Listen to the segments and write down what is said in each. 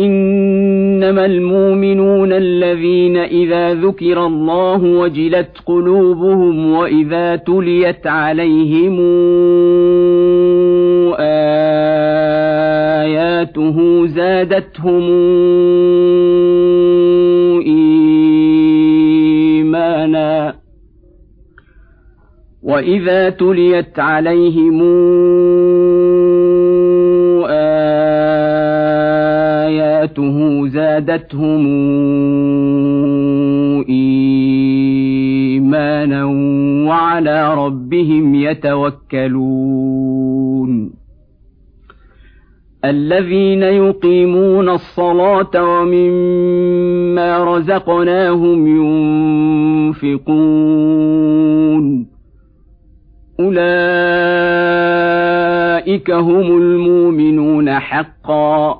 إنما المؤمنون الذين إذا ذكر الله وجلت قلوبهم وإذا تليت عليهم آياته زادتهم إيمانا وإذا تليت عليهم اياته زادتهم ايمانا وعلى ربهم يتوكلون الذين يقيمون الصلاه ومما رزقناهم ينفقون اولئك هم المؤمنون حقا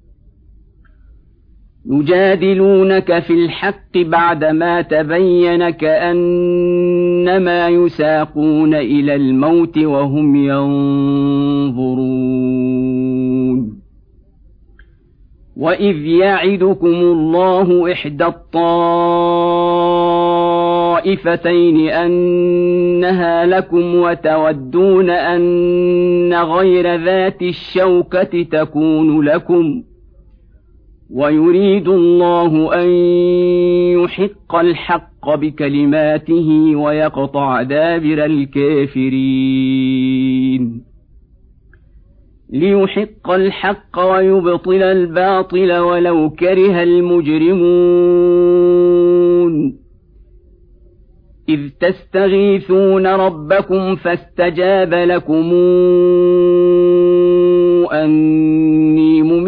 يجادلونك في الحق بعدما تبين كأنما يساقون إلى الموت وهم ينظرون. وإذ يعدكم الله إحدى الطائفتين أنها لكم وتودون أن غير ذات الشوكة تكون لكم ويريد الله أن يحق الحق بكلماته ويقطع دابر الكافرين. ليحق الحق ويبطل الباطل ولو كره المجرمون. إذ تستغيثون ربكم فاستجاب لكم أني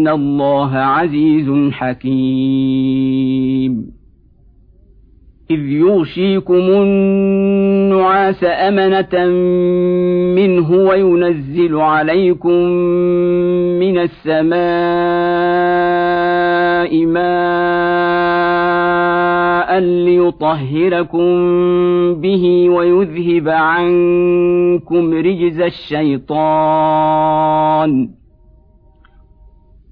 ان الله عزيز حكيم اذ يغشيكم النعاس امنه منه وينزل عليكم من السماء ماء ليطهركم به ويذهب عنكم رجز الشيطان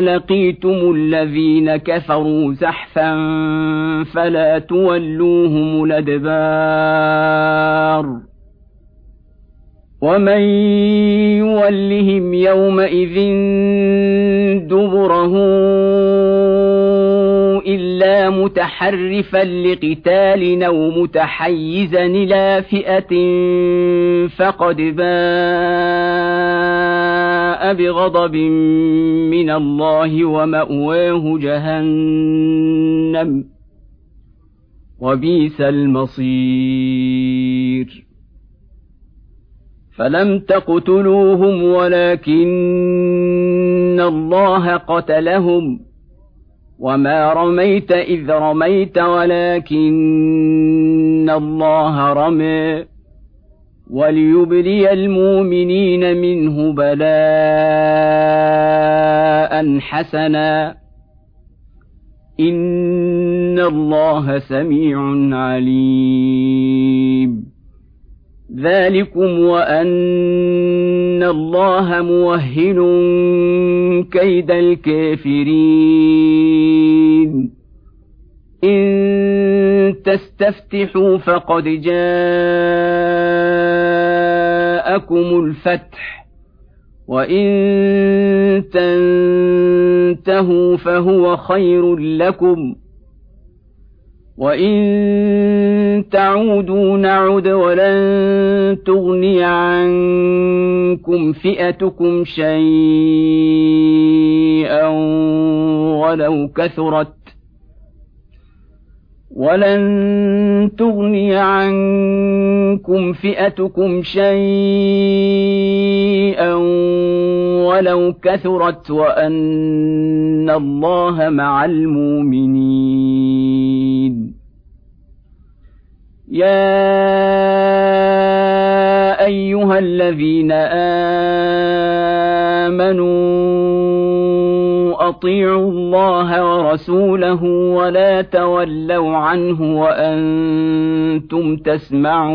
لقيتم الذين كفروا زحفا فلا تولوهم الادبار ومن يولهم يومئذ دبره متحرفا لقتال أو متحيزا إلى فئة فقد باء بغضب من الله ومأواه جهنم. وبئس المصير. فلم تقتلوهم ولكن الله قتلهم. وما رميت اذ رميت ولكن الله رمي وليبلي المؤمنين منه بلاء حسنا ان الله سميع عليم ذلكم وأن الله موهن كيد الكافرين. إن تستفتحوا فقد جاءكم الفتح وإن تنتهوا فهو خير لكم. وان تعودوا نعد ولن تغني عنكم فئتكم شيئا ولو كثرت ولن تغني عنكم فئتكم شيئا ولو كثرت وأن الله مع المؤمنين. يا أيها الذين آمنوا أطيعوا الله ورسوله ولا تولوا عنه وأنتم تسمعون.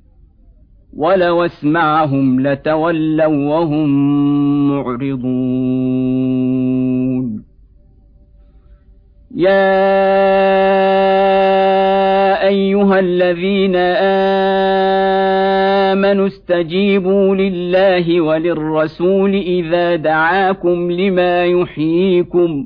ولو اسمعهم لتولوا وهم معرضون. يا أيها الذين آمنوا استجيبوا لله وللرسول إذا دعاكم لما يحييكم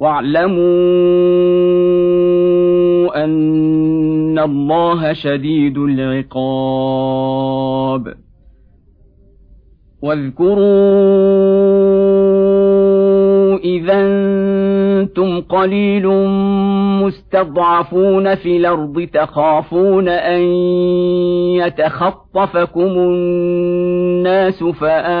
واعلموا أن الله شديد العقاب. واذكروا إذا أنتم قليل مستضعفون في الأرض تخافون أن يتخطفكم الناس فآواكم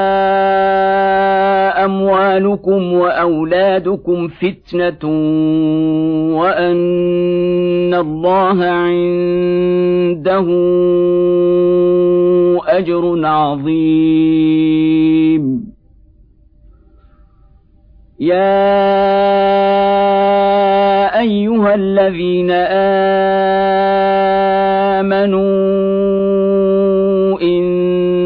اموالكم وأولادكم فتنة وأن الله عنده أجر عظيم. يا أيها الذين آمنوا ان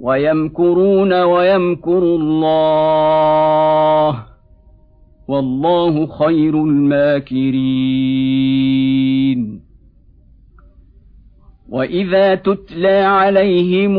ويمكرون ويمكر الله والله خير الماكرين. وإذا تتلى عليهم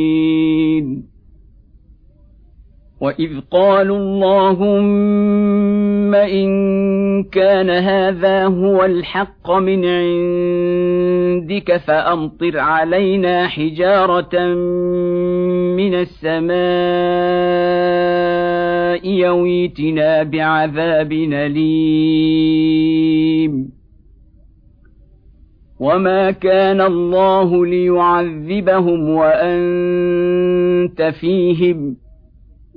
واذ قالوا اللهم ان كان هذا هو الحق من عندك فامطر علينا حجاره من السماء يويتنا بعذاب اليم وما كان الله ليعذبهم وانت فيهم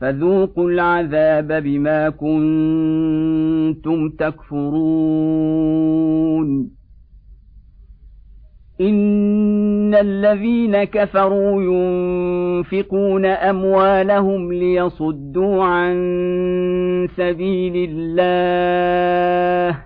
فذوقوا العذاب بما كنتم تكفرون. إن الذين كفروا ينفقون أموالهم ليصدوا عن سبيل الله.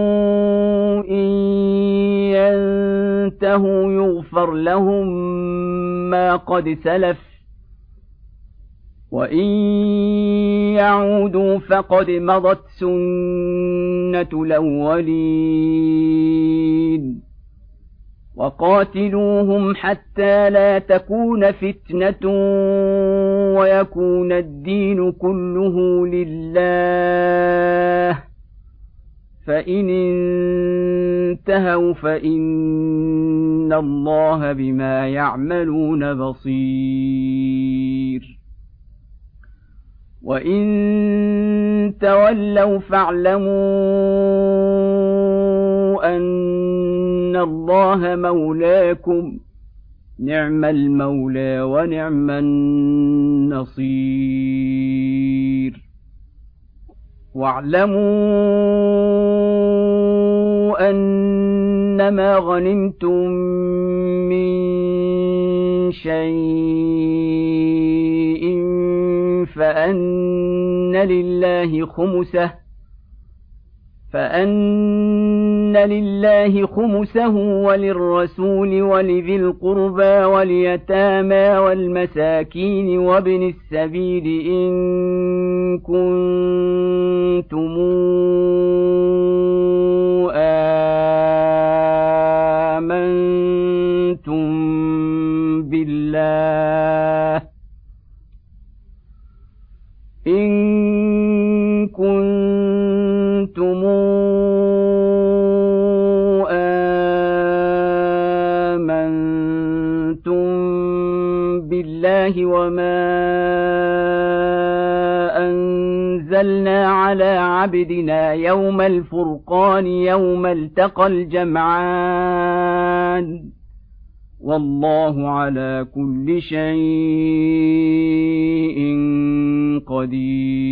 ينتهوا يغفر لهم ما قد سلف وإن يعودوا فقد مضت سنة الأولين وقاتلوهم حتى لا تكون فتنة ويكون الدين كله لله فان انتهوا فان الله بما يعملون بصير وان تولوا فاعلموا ان الله مولاكم نعم المولى ونعم النصير واعلموا أنما غنمتم من شيء فأن لله خمسه فأن لله خمسه وللرسول ولذي القربى واليتامى والمساكين وابن السبيل إن كنتم آمنتم بالله إن كنتم بالله وما أنزلنا على عبدنا يوم الفرقان يوم التقى الجمعان. والله على كل شيء قدير.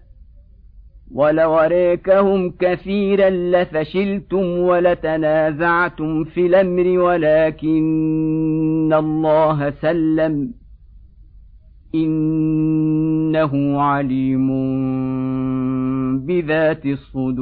ولو كثيرا لفشلتم ولتنازعتم في الأمر ولكن الله سلم. إنه عليم بذات الصدور.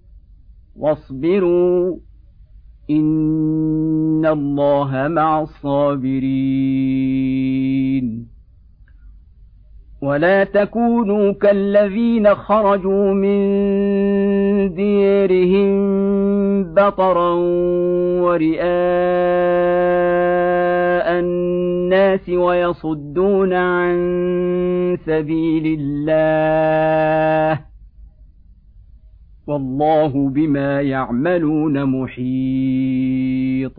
واصبروا إن الله مع الصابرين. ولا تكونوا كالذين خرجوا من ديرهم بطرا ورئاء الناس ويصدون عن سبيل الله. والله بما يعملون محيط.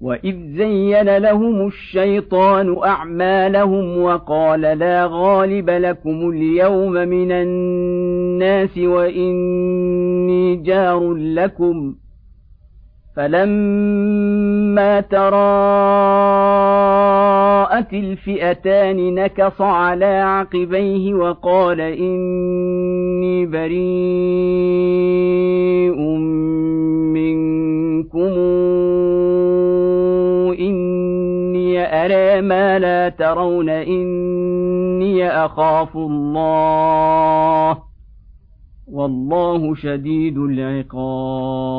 وإذ زين لهم الشيطان أعمالهم وقال لا غالب لكم اليوم من الناس وإني جار لكم فلما تراءت الفئتان نكص على عقبيه وقال اني بريء منكم اني ارى ما لا ترون اني اخاف الله والله شديد العقاب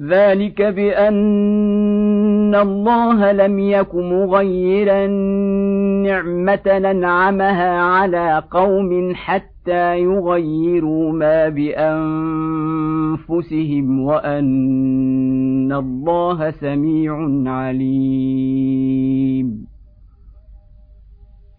ذلك بأن الله لم يك مغيرا نعمة ننعمها على قوم حتى يغيروا ما بأنفسهم وأن الله سميع عليم.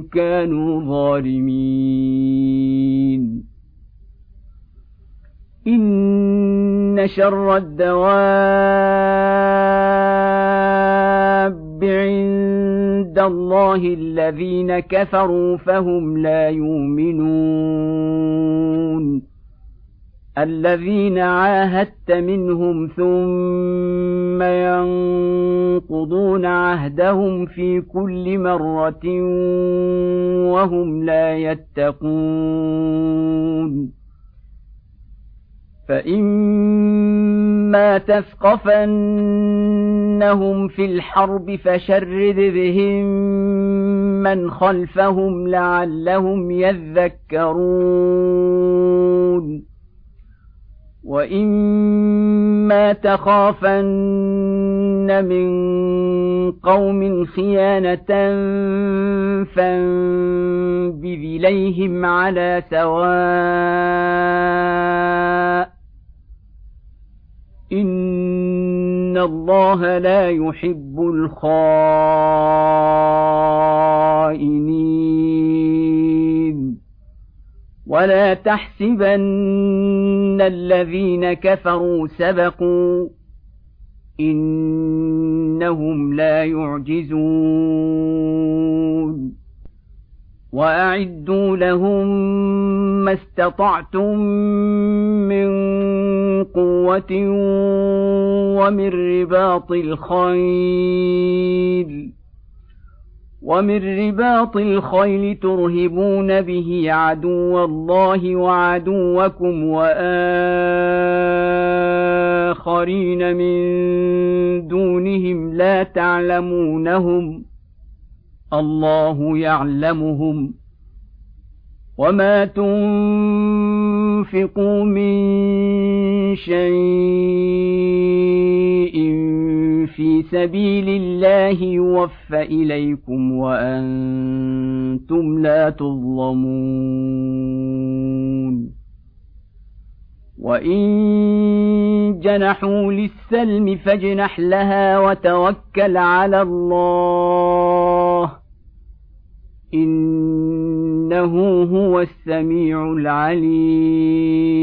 كانوا ظالمين. إن شر الدواب عند الله الذين كفروا فهم لا يؤمنون. الذين عاهدت منهم ثم ينقضون عهدهم في كل مرة وهم لا يتقون. فإما تثقفنهم في الحرب فشرد بهم من خلفهم لعلهم يذكرون. واما تخافن من قوم خيانه فانبذ اليهم على سواء ان الله لا يحب الخائنين ولا تحسبن الذين كفروا سبقوا انهم لا يعجزون واعدوا لهم ما استطعتم من قوه ومن رباط الخيل ومن رباط الخيل ترهبون به عدو الله وعدوكم واخرين من دونهم لا تعلمونهم الله يعلمهم وما تنفقوا من شيء في سبيل الله يوفى إليكم وأنتم لا تظلمون. وإن جنحوا للسلم فاجنح لها وتوكل على الله. إنه هو السميع العليم.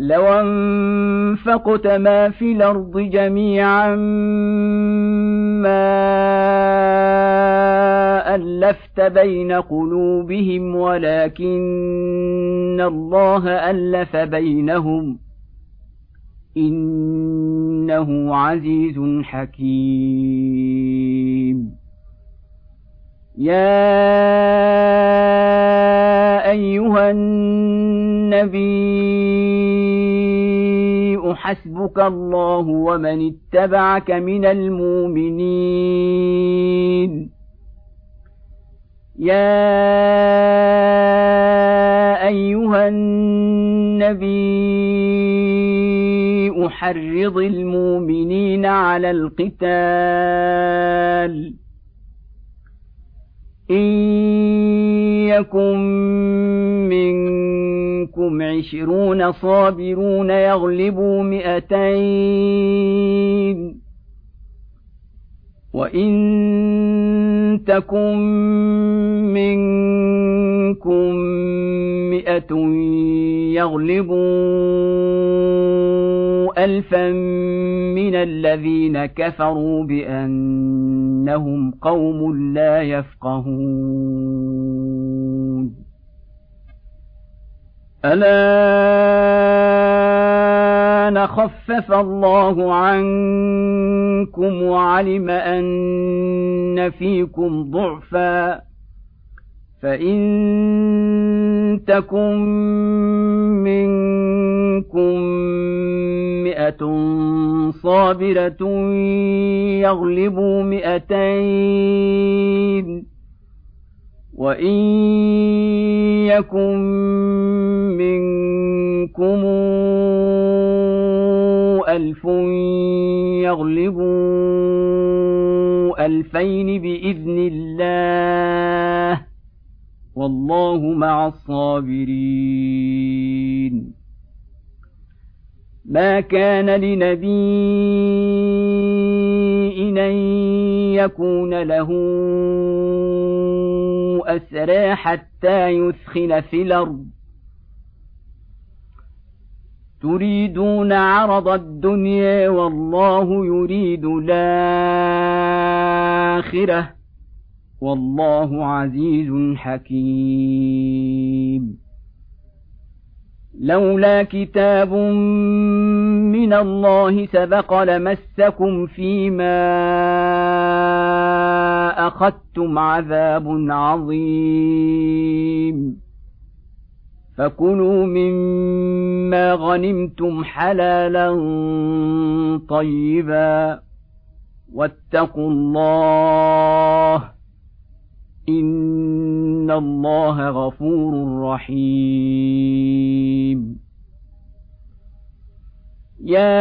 لو أنفقت ما في الأرض جميعا ما ألفت بين قلوبهم ولكن الله ألف بينهم. إنه عزيز حكيم. يا ايها النبي حسبك الله ومن اتبعك من المؤمنين يا ايها النبي احرض المؤمنين على القتال إن يكن منكم عشرون صابرون يغلبوا مئتين وان تكن منكم مئه يغلبوا الفا من الذين كفروا بانهم قوم لا يفقهون الان خفف الله عنكم وعلم أن فيكم ضعفا فإن تكن منكم مئة صابرة يغلبوا مئتين وان يكن منكم الف يغلبوا الفين باذن الله والله مع الصابرين. ما كان لنبي ان يكون له أسرى حتى يثخن في الأرض. تريدون عرض الدنيا والله يريد الآخرة. والله عزيز حكيم. لولا كتاب من الله سبق لمسكم فيما أخذتم عذاب عظيم. فكلوا مما غنمتم حلالا طيبا واتقوا الله ان الله غفور رحيم. يا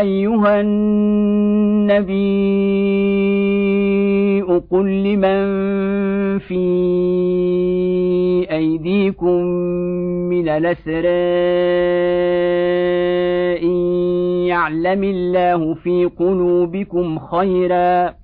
ايها النبي قل لمن في ايديكم من الاسرى ان يعلم الله في قلوبكم خيرا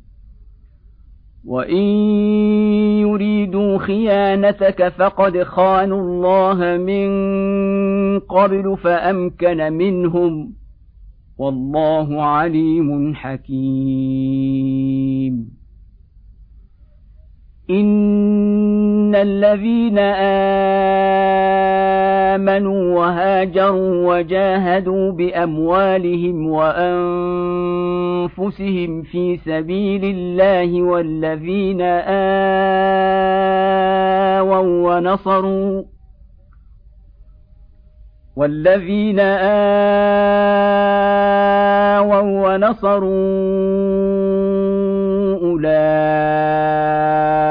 وان يريدوا خيانتك فقد خانوا الله من قبل فامكن منهم والله عليم حكيم ان الذين امنوا وهاجروا وجاهدوا باموالهم وانفسهم في سبيل الله والذين اووا ونصروا والذين آووا ونصروا أولئك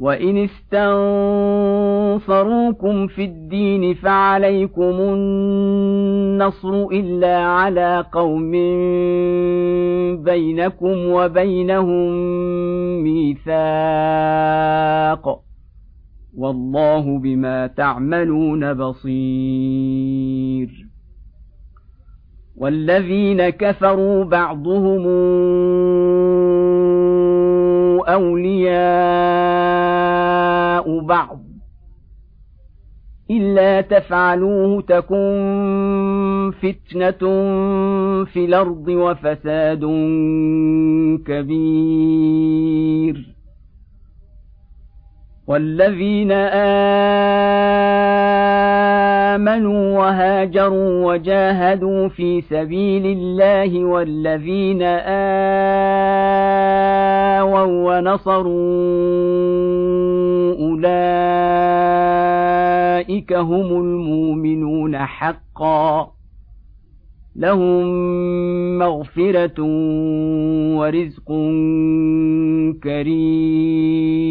وان استنصروكم في الدين فعليكم النصر الا على قوم بينكم وبينهم ميثاق والله بما تعملون بصير والذين كفروا بعضهم أولياء بعض. إلا تفعلوه تكن فتنة في الأرض وفساد كبير. والذين آمنوا وهاجروا وجاهدوا في سبيل الله والذين آووا ونصروا أولئك هم المؤمنون حقا لهم مغفرة ورزق كريم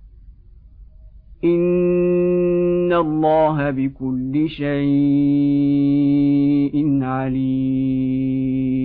ان الله بكل شيء عليم